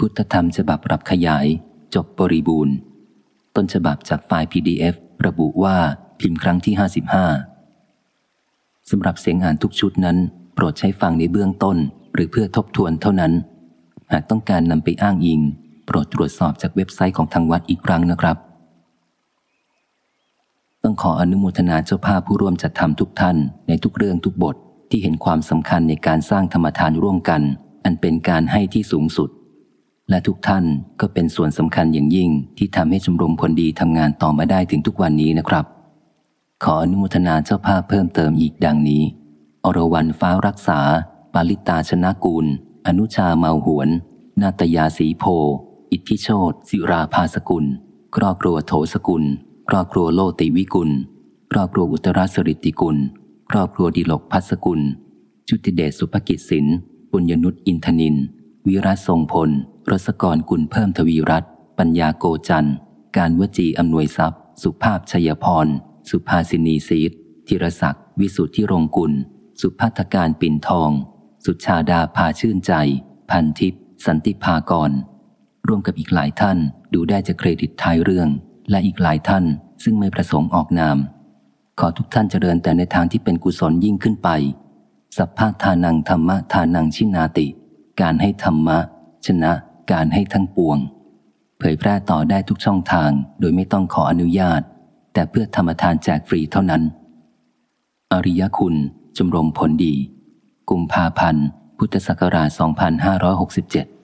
พุทธธรรมฉบับปรับขยาย จบบริบูรณ์ ต้นฉบับจากไฟล์ PDF ระบุว่าพิมพ์ครั้งที่ 55 สำหรับเสียงอ่านทุกชุดนั้น โปรดใช้ฟังในเบื้องต้น หรือเพื่อทบทวนเท่านั้น หากต้องการนำไปอ้างอิง โปรดตรวจสอบจากเว็บไซต์ของทางวัดอีกครั้งนะครับ ต้องขออนุโมทนาเจ้าภาพผู้ร่วมจัดทำทุกท่านในทุกเรื่องทุกบทที่เห็นความสำคัญในการสร้างธรรมทานร่วมกัน อันเป็นการให้ที่สูงสุด และทุกท่านก็เป็นส่วนสำคัญอย่างยิ่งที่ทำให้ชมรมผลดีทำงานต่อมาได้ถึงทุกวันนี้นะครับ ขออนุโมทนาเจ้าภาพเพิ่มเติมอีกดังนี้ อรวรรณฟ้ารักษา ปาลิตาชนะกูล อนุชาเมาหวน นาตยาสีโพ อิทธิโชตศิราภาสกุล ครอบครัวโถสกุล ครอบครัวโลติวิกุล ครอบครัวอุตรสริติกุล ครอบครัวดิลกพัสกุล จุติเดชสุภกิจสิน ปุญญนุษอินทนิน วิรัตทรงพล รสกรกุลเพิ่มทวีรัตปัญญาโกจันการวจีอำนวยทรัพย์ สุภาพชัยพร สุภาสินีซีดธีรศักดิ์วิสุทธิรงกุล สุพัฒการปิ่นทอง สุชาดาพาชื่นใจ พันทิพย์สันติภากร ร่วมกับอีกหลายท่านดูได้จากเครดิตท้ายเรื่อง และอีกหลายท่านซึ่งไม่ประสงค์ออกนาม ขอทุกท่านเจริญแต่ในทางที่เป็นกุศลยิ่งขึ้นไป สัพพะทานังธรรมะทานังชินาติ การให้ธรรมะ ชนะ การให้ทั้งปวง เผยแพร่ต่อได้ทุกช่องทางโดยไม่ต้องขออนุญาต แต่เพื่อธรรมทานแจกฟรีเท่านั้น อริยคุณจมรมผลดี กุมภาพันธ์ พุทธศักราช 2567